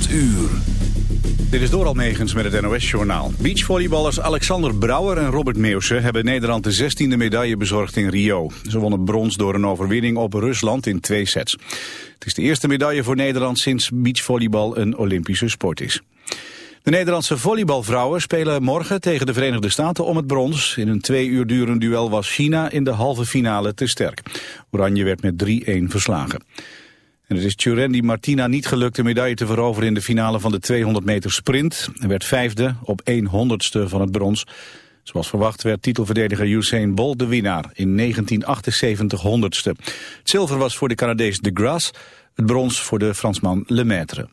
8 uur. Dit is Doral Megens met het NOS-journaal. Beachvolleyballers Alexander Brouwer en Robert Meeuwse... hebben Nederland de 16e medaille bezorgd in Rio. Ze wonnen brons door een overwinning op Rusland in twee sets. Het is de eerste medaille voor Nederland sinds beachvolleybal een Olympische sport is. De Nederlandse volleybalvrouwen spelen morgen tegen de Verenigde Staten om het brons. In een twee uur durend duel was China in de halve finale te sterk. Oranje werd met 3-1 verslagen. En het is Tjurendi Martina niet gelukt de medaille te veroveren in de finale van de 200 meter sprint. Hij werd vijfde op 1 honderdste van het brons. Zoals verwacht werd titelverdediger Usain Bolt de winnaar in 1978 honderdste. Het zilver was voor de Canadees de Grasse, het brons voor de Fransman Lemaitre.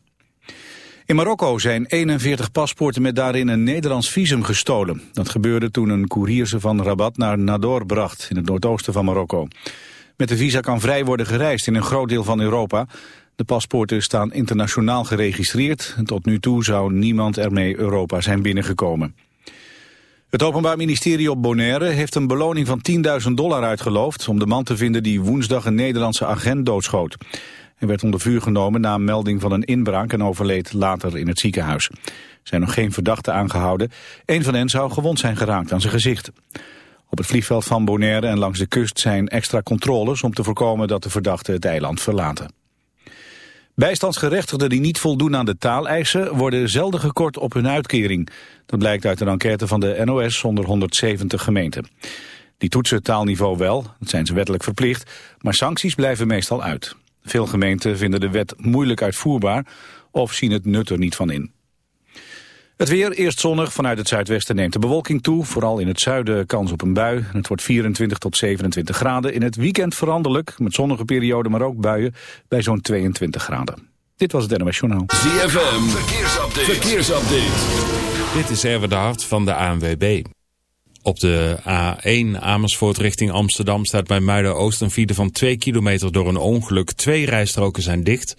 In Marokko zijn 41 paspoorten met daarin een Nederlands visum gestolen. Dat gebeurde toen een koerier ze van Rabat naar Nador bracht, in het noordoosten van Marokko. Met de visa kan vrij worden gereisd in een groot deel van Europa. De paspoorten staan internationaal geregistreerd. Tot nu toe zou niemand ermee Europa zijn binnengekomen. Het Openbaar Ministerie op Bonaire heeft een beloning van 10.000 dollar uitgeloofd... om de man te vinden die woensdag een Nederlandse agent doodschoot. Hij werd onder vuur genomen na een melding van een inbraak... en overleed later in het ziekenhuis. Er zijn nog geen verdachten aangehouden. Een van hen zou gewond zijn geraakt aan zijn gezicht. Op het vliegveld van Bonaire en langs de kust zijn extra controles om te voorkomen dat de verdachten het eiland verlaten. Bijstandsgerechtigden die niet voldoen aan de taaleisen worden zelden gekort op hun uitkering. Dat blijkt uit een enquête van de NOS onder 170 gemeenten. Die toetsen het taalniveau wel, dat zijn ze wettelijk verplicht, maar sancties blijven meestal uit. Veel gemeenten vinden de wet moeilijk uitvoerbaar of zien het nut er niet van in. Het weer, eerst zonnig, vanuit het zuidwesten neemt de bewolking toe. Vooral in het zuiden kans op een bui. Het wordt 24 tot 27 graden. In het weekend veranderlijk, met zonnige perioden, maar ook buien, bij zo'n 22 graden. Dit was het NOS Journaal. ZFM, verkeersupdate. verkeersupdate. Dit is Erwin de Hart van de ANWB. Op de A1 Amersfoort richting Amsterdam staat bij Muiden-Oost een file van 2 kilometer door een ongeluk. Twee rijstroken zijn dicht...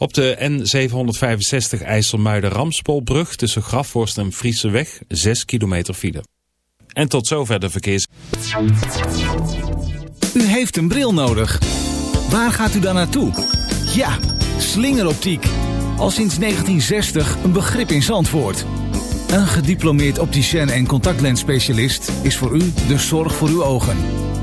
Op de N765 IJsselmuiden-Ramspolbrug tussen Grafvorst en Frieseweg 6 kilometer file. En tot zover de verkeers... U heeft een bril nodig. Waar gaat u dan naartoe? Ja, slingeroptiek. Al sinds 1960 een begrip in Zandvoort. Een gediplomeerd opticien en contactlensspecialist is voor u de zorg voor uw ogen.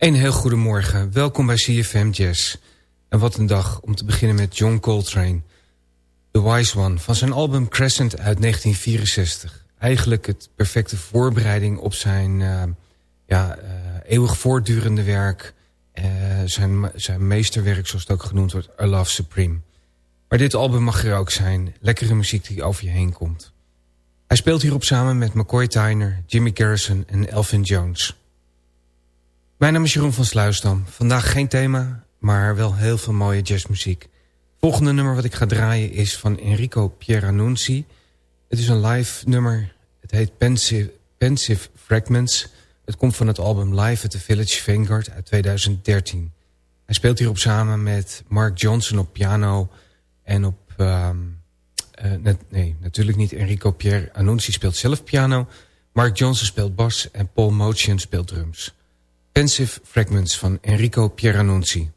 Een heel goedemorgen, welkom bij CFM Jazz. En wat een dag om te beginnen met John Coltrane. The Wise One, van zijn album Crescent uit 1964. Eigenlijk het perfecte voorbereiding op zijn uh, ja, uh, eeuwig voortdurende werk... Uh, zijn, zijn meesterwerk, zoals het ook genoemd wordt, A Love Supreme. Maar dit album mag er ook zijn. Lekkere muziek die over je heen komt. Hij speelt hierop samen met McCoy Tyner, Jimmy Garrison en Elvin Jones. Mijn naam is Jeroen van Sluisdam. Vandaag geen thema, maar wel heel veel mooie jazzmuziek. Volgende nummer wat ik ga draaien is van Enrico Pieranunzi. Het is een live nummer. Het heet Pensive, Fragments. Het komt van het album Live at the Village Vanguard uit 2013. Hij speelt hierop samen met Mark Johnson op piano en op... Um, uh, net, nee, natuurlijk niet. Enrico Pierre Annunzi speelt zelf piano. Mark Johnson speelt bas en Paul Motion speelt drums. Pensive Fragments van Enrico Pieranunzi.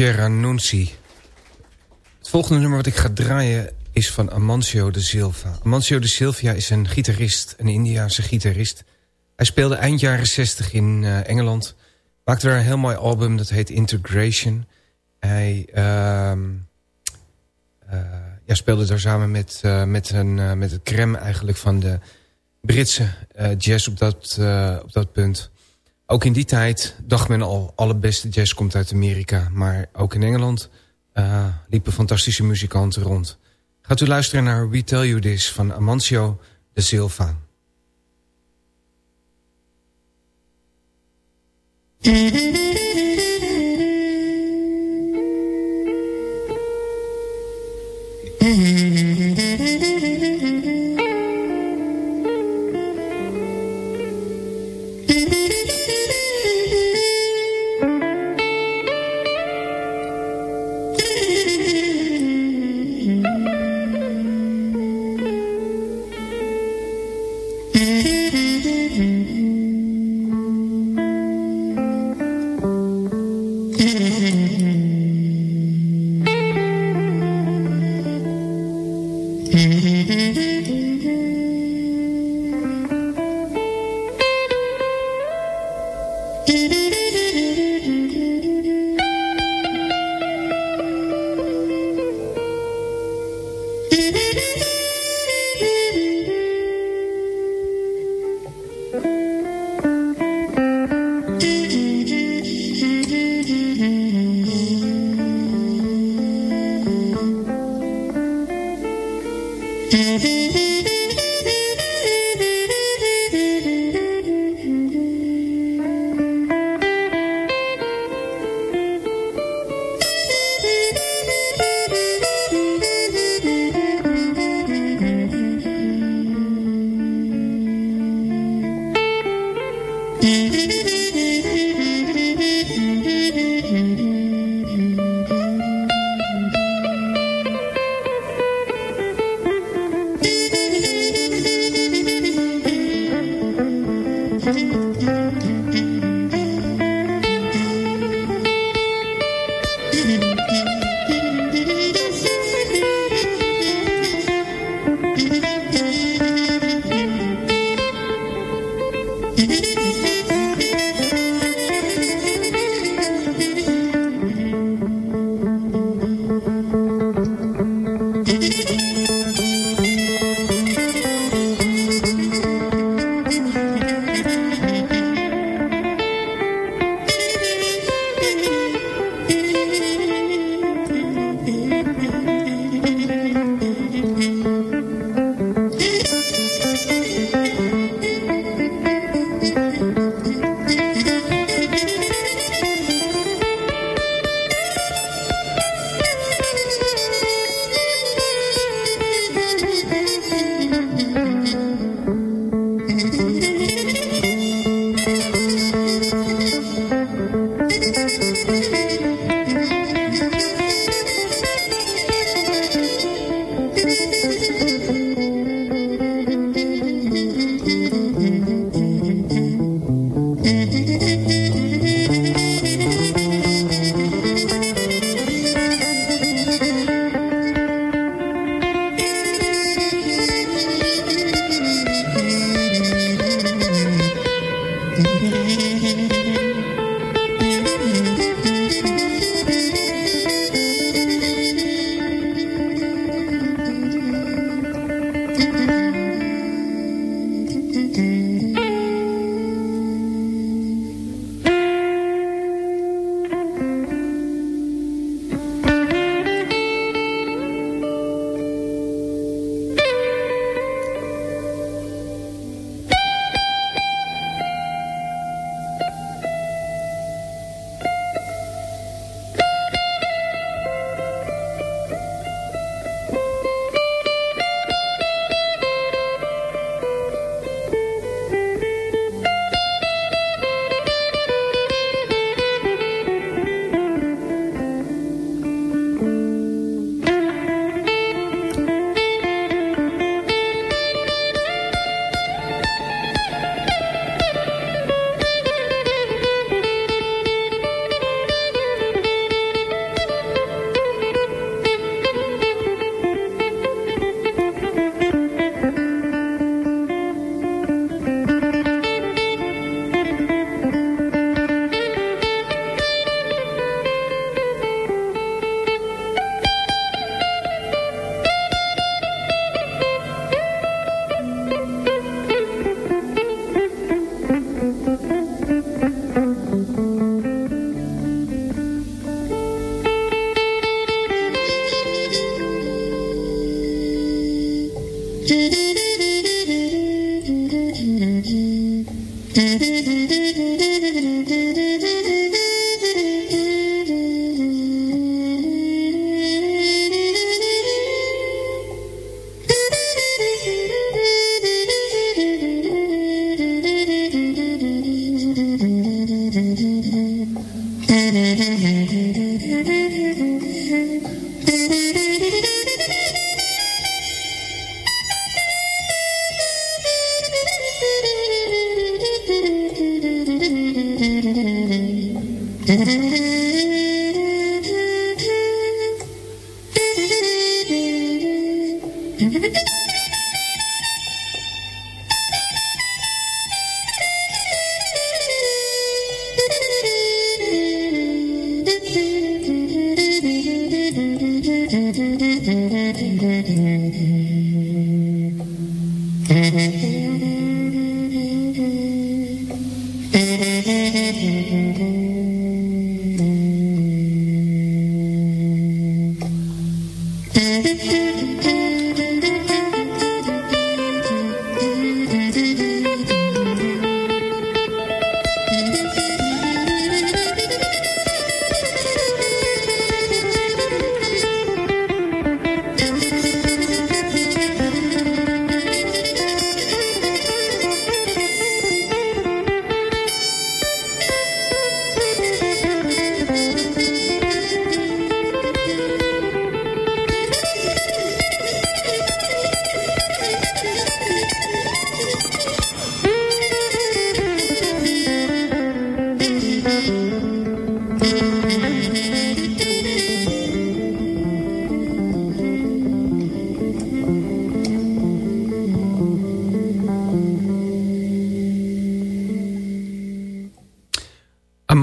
Pieranunzi. Het volgende nummer wat ik ga draaien is van Amancio de Silva. Amancio de Silva is een gitarist, een Indiaanse gitarist. Hij speelde eind jaren 60 in uh, Engeland. Maakte daar een heel mooi album, dat heet Integration. Hij uh, uh, ja, speelde daar samen met, uh, met, een, met het crème eigenlijk van de Britse jazz op dat, op dat punt. Ook in die tijd dacht men al, alle beste jazz komt uit Amerika. Maar ook in Engeland eh, liepen fantastische muzikanten rond. Gaat u luisteren naar We Tell You This van Amancio de Silva. Mm-hmm. Mm-hmm.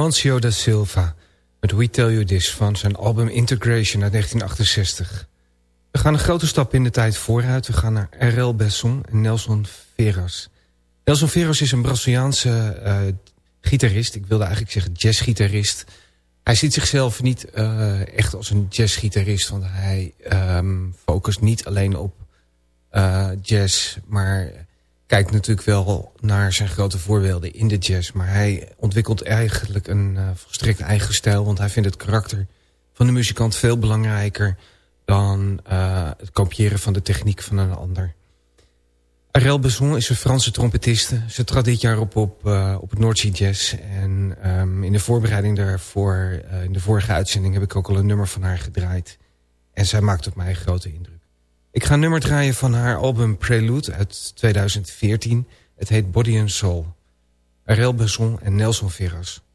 Amancio da Silva met We Tell You This van zijn album Integration uit 1968. We gaan een grote stap in de tijd vooruit. We gaan naar R.L. Besson en Nelson Veras. Nelson Veras is een Braziliaanse uh, gitarist. Ik wilde eigenlijk zeggen jazzgitarist. Hij ziet zichzelf niet uh, echt als een jazzgitarist. Want hij um, focust niet alleen op uh, jazz, maar kijkt natuurlijk wel naar zijn grote voorbeelden in de jazz. Maar hij ontwikkelt eigenlijk een uh, volstrekt eigen stijl. Want hij vindt het karakter van de muzikant veel belangrijker... dan uh, het kopiëren van de techniek van een ander. Arel Besson is een Franse trompetiste. Ze trad dit jaar op op, uh, op het Noordzee Jazz. En um, in de voorbereiding daarvoor, in de vorige uitzending... heb ik ook al een nummer van haar gedraaid. En zij maakt op mij een grote indruk. Ik ga nummer draaien van haar album Prelude uit 2014. Het heet Body and Soul. Arel Besson en Nelson Veras.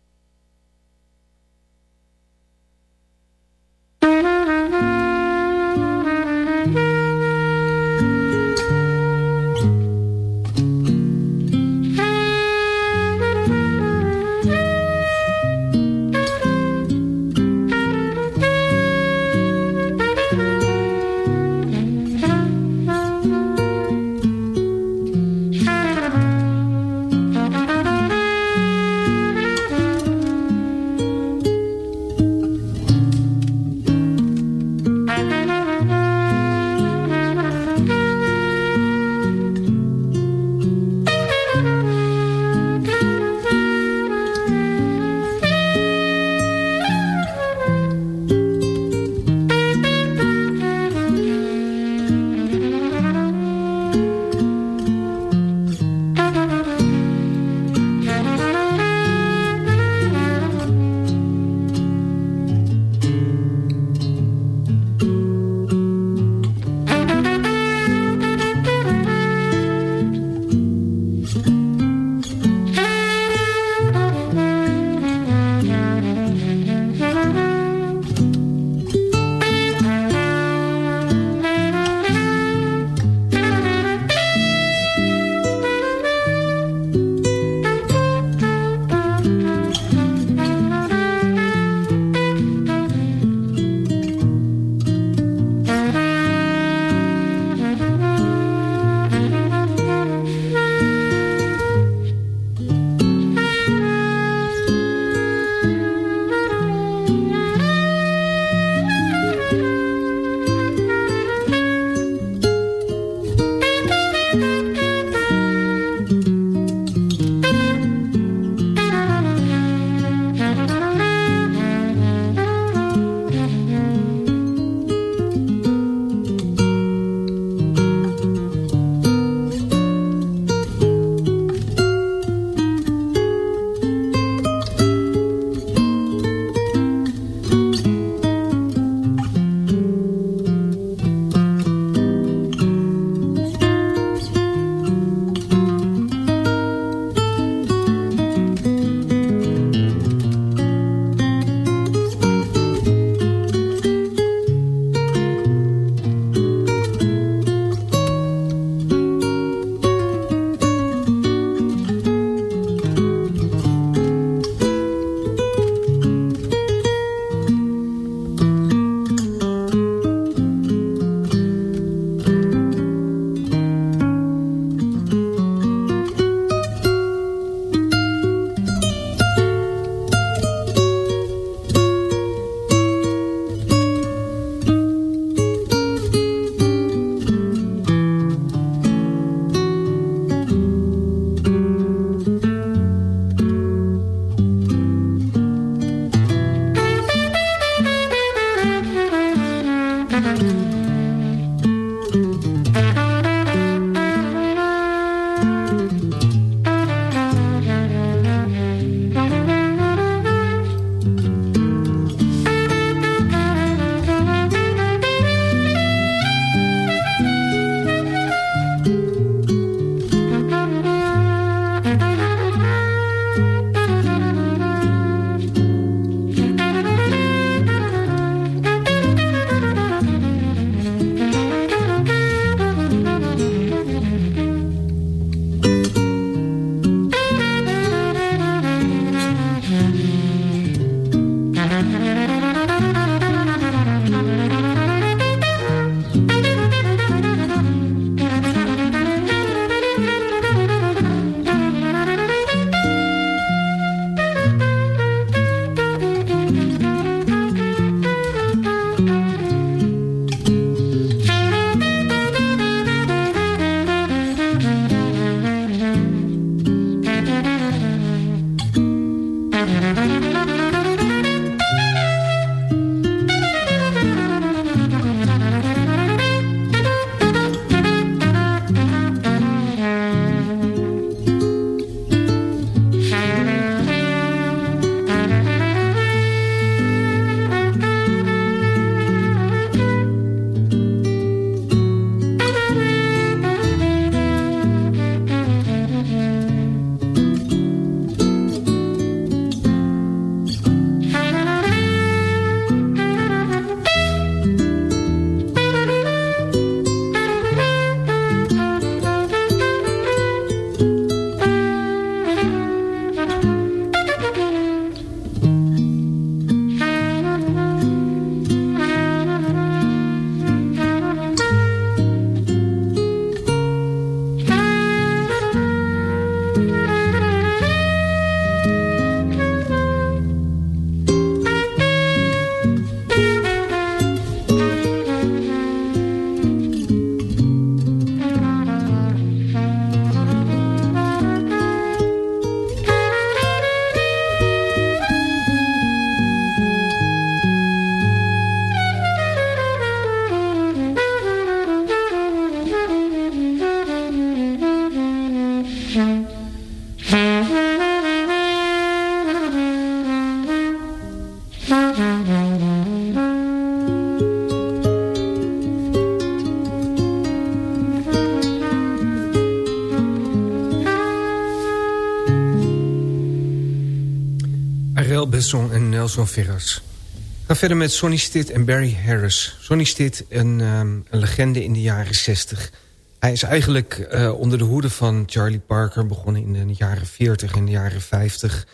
We gaan verder met Sonny Stitt en Barry Harris. Sonny Stitt, een, um, een legende in de jaren 60. Hij is eigenlijk uh, onder de hoede van Charlie Parker... begonnen in de jaren 40 en de jaren 50...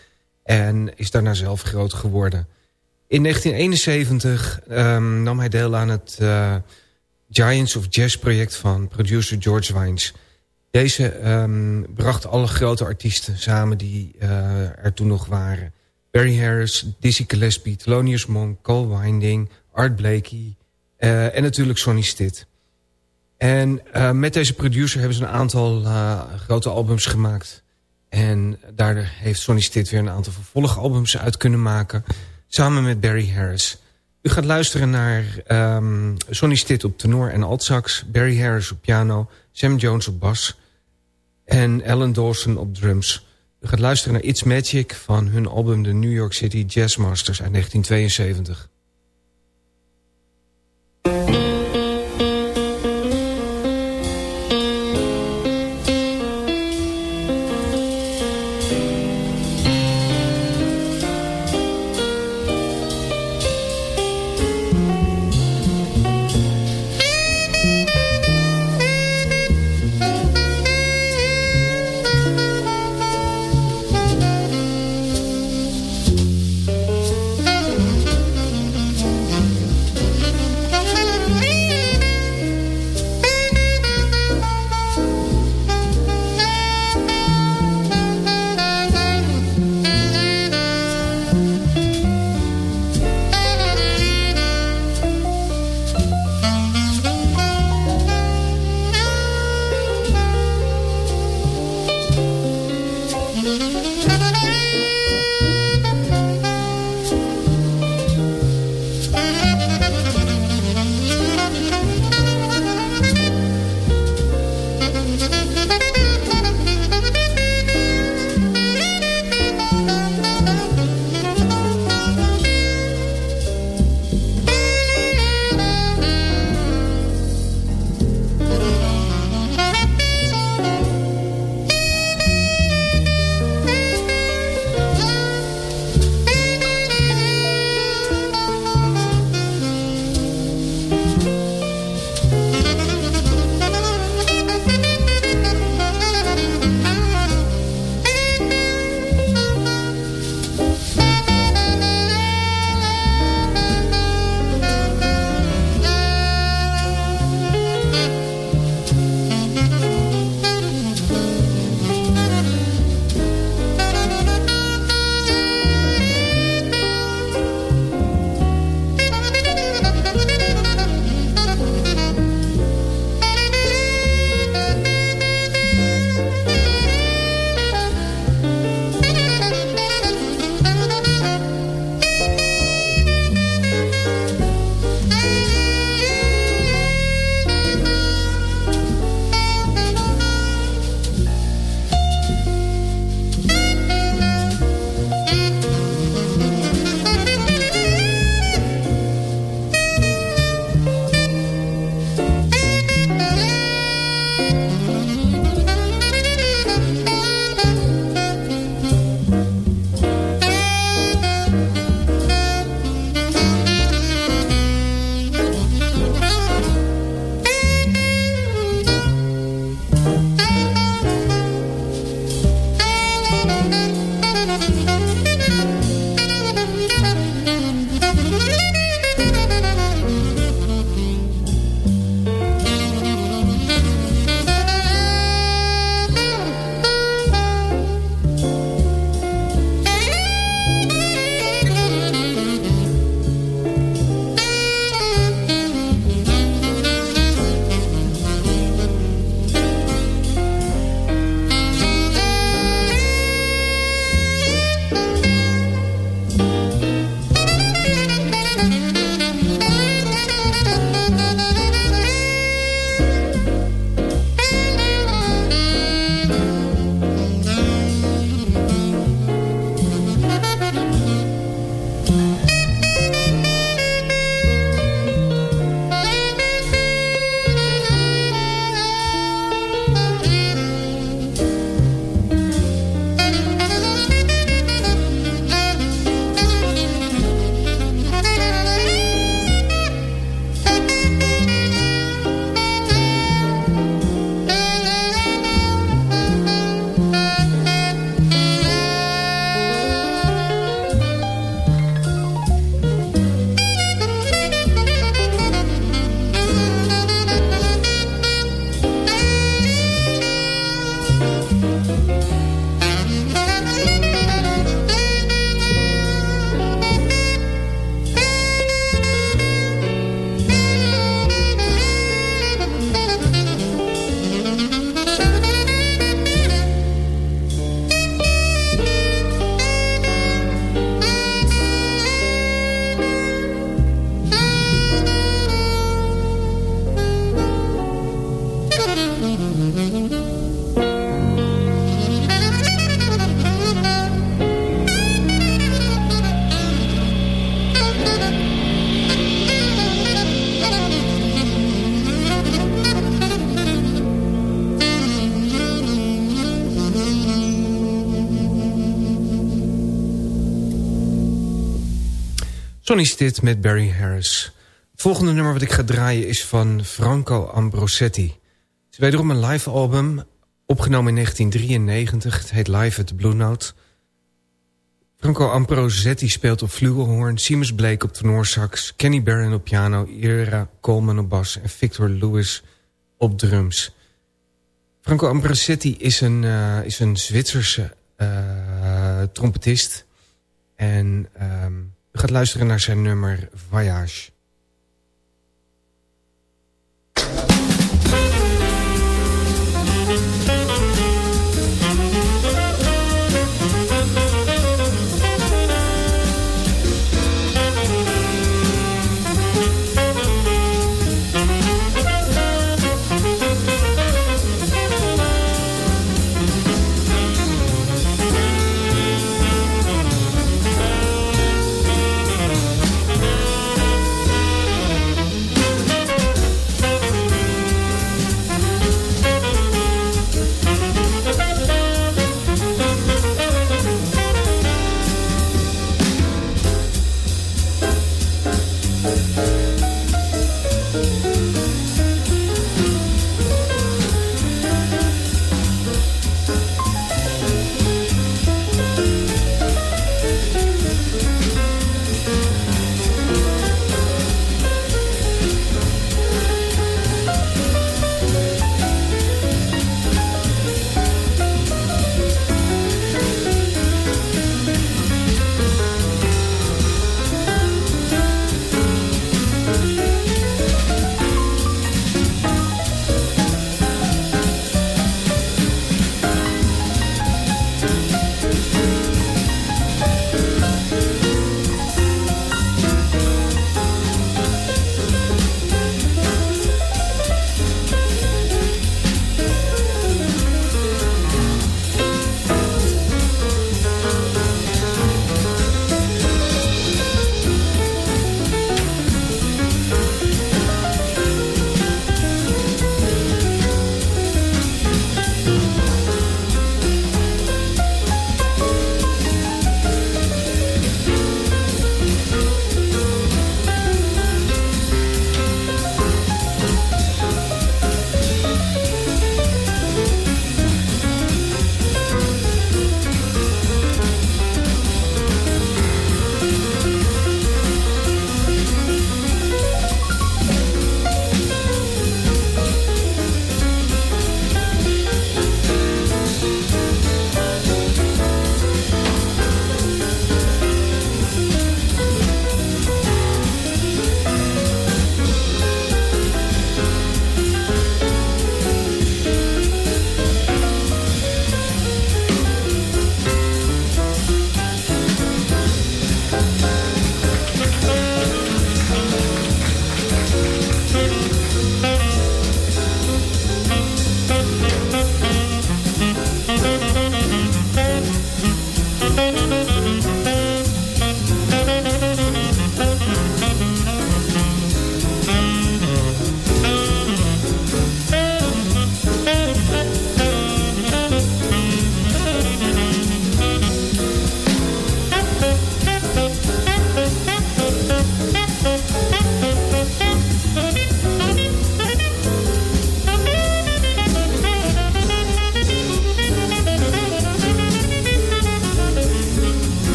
en is daarna zelf groot geworden. In 1971 um, nam hij deel aan het uh, Giants of Jazz project... van producer George Wines... Deze um, bracht alle grote artiesten samen die uh, er toen nog waren. Barry Harris, Dizzy Gillespie, Thelonious Monk, Cole Winding, Art Blakey uh, en natuurlijk Sonny Stitt. En uh, met deze producer hebben ze een aantal grote albums gemaakt. En daardoor heeft Sonny Stitt weer een aantal vervolgalbums uit kunnen maken. Samen met Barry Harris. U gaat luisteren naar um, Sonny Stitt op tenor en altsax. Barry Harris op piano. Sam Jones op bas. En Alan Dawson op drums. U gaat luisteren naar It's Magic van hun album The New York City Jazz Masters uit 1972. Sonny Stitt met Barry Harris. Volgende nummer wat ik ga draaien is van Franco Ambrosetti. Het is wederom een live album, opgenomen in 1993. Het heet Live at the Blue Note. Franco Ambrosetti speelt op flugelhorn, Seamus Blake op tenorsax... Kenny Barron op piano, Ira Coleman op bas en Victor Lewis op drums. Franco Ambrosetti is een, uh, is een Zwitserse uh, trompetist... en... Um, gaat luisteren naar zijn nummer Voyage.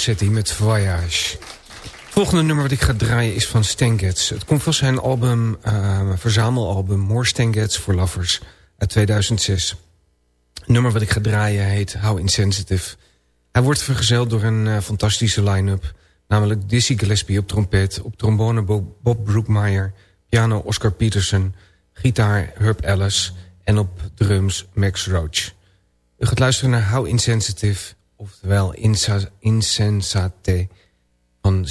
Ambrosetti met Voyage. Het volgende nummer wat ik ga draaien is van Stengets. Het komt van zijn album, uh, verzamelalbum More Stengets for Lovers uit 2006. Het nummer wat ik ga draaien heet How Insensitive. Hij wordt vergezeld door een uh, fantastische line-up. Namelijk Dizzy Gillespie op trompet, op trombone Bob, Bob Brookmeyer... piano Oscar Peterson, gitaar Herb Ellis en op drums Max Roach. U gaat luisteren naar How Insensitive, oftewel Insensate van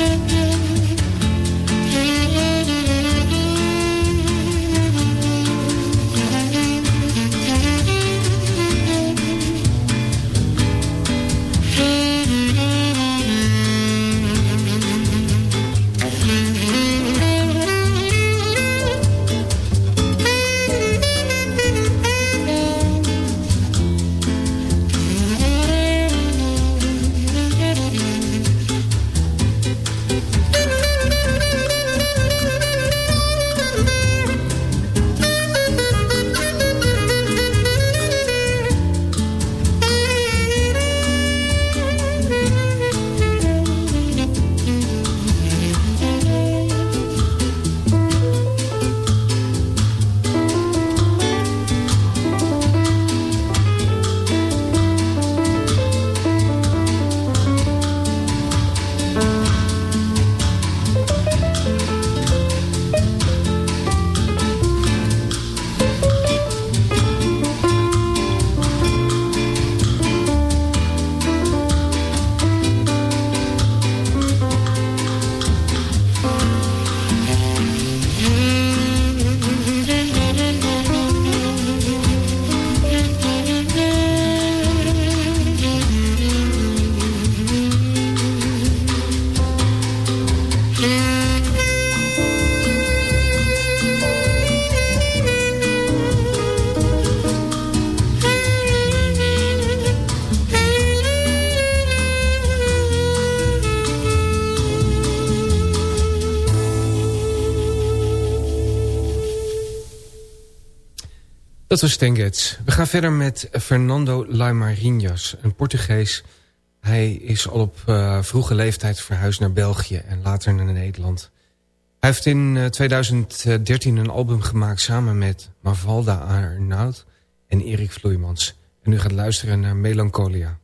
Thank you. Dat was Stengets. We gaan verder met Fernando Laimarinhas, een Portugees. Hij is al op uh, vroege leeftijd verhuisd naar België en later naar Nederland. Hij heeft in uh, 2013 een album gemaakt samen met Mavalda Arnaud en Erik Vloeimans. En u gaat luisteren naar Melancholia.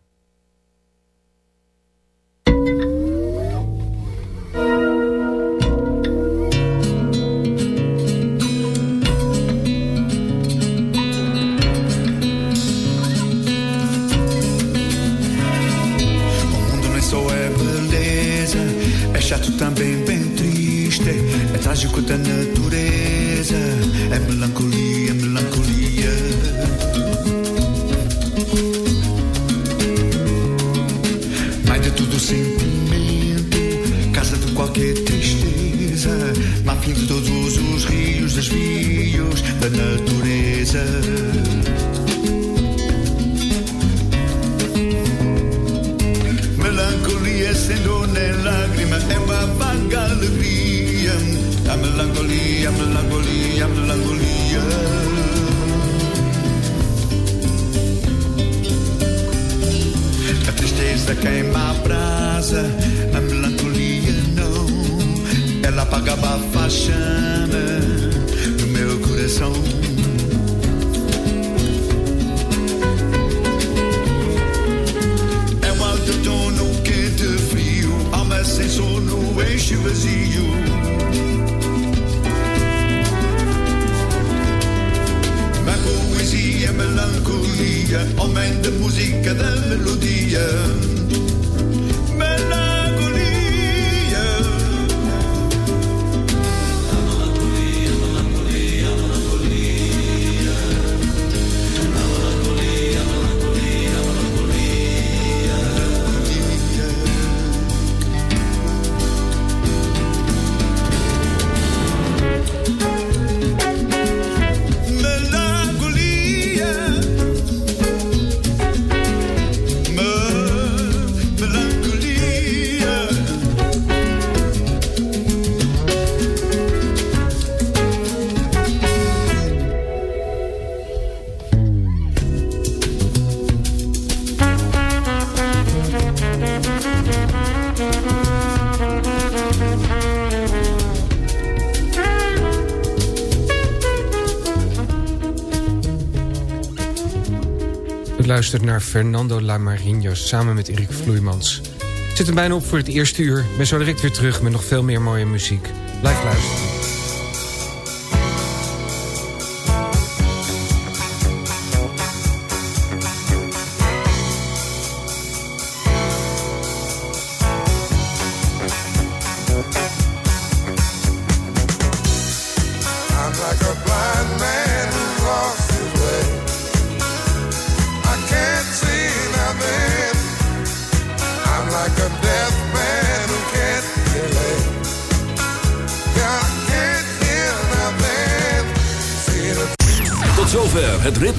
escuta a natureza, é melancolia, é melancolia. Mais de todo sentimento, casa de qualquer tristeza, mafia de todos os rios, desvios da natureza. Melancolia sendo nem lágrima, é uma vaga alegria. La melancolia, melancolia, melancolia. A tristeza queima a brasa, a melancolia não. Ela apagava a chama no meu coração. É um alto tono quente frio, alma sem sono, eixo vazio. Melancolia, aumenta a música da melodia. Melancolia. U luistert naar Fernando Lamarino samen met Erik Vloeimans. Zit er bijna op voor het eerste uur. Ben zo direct weer terug met nog veel meer mooie muziek. Blijf luisteren.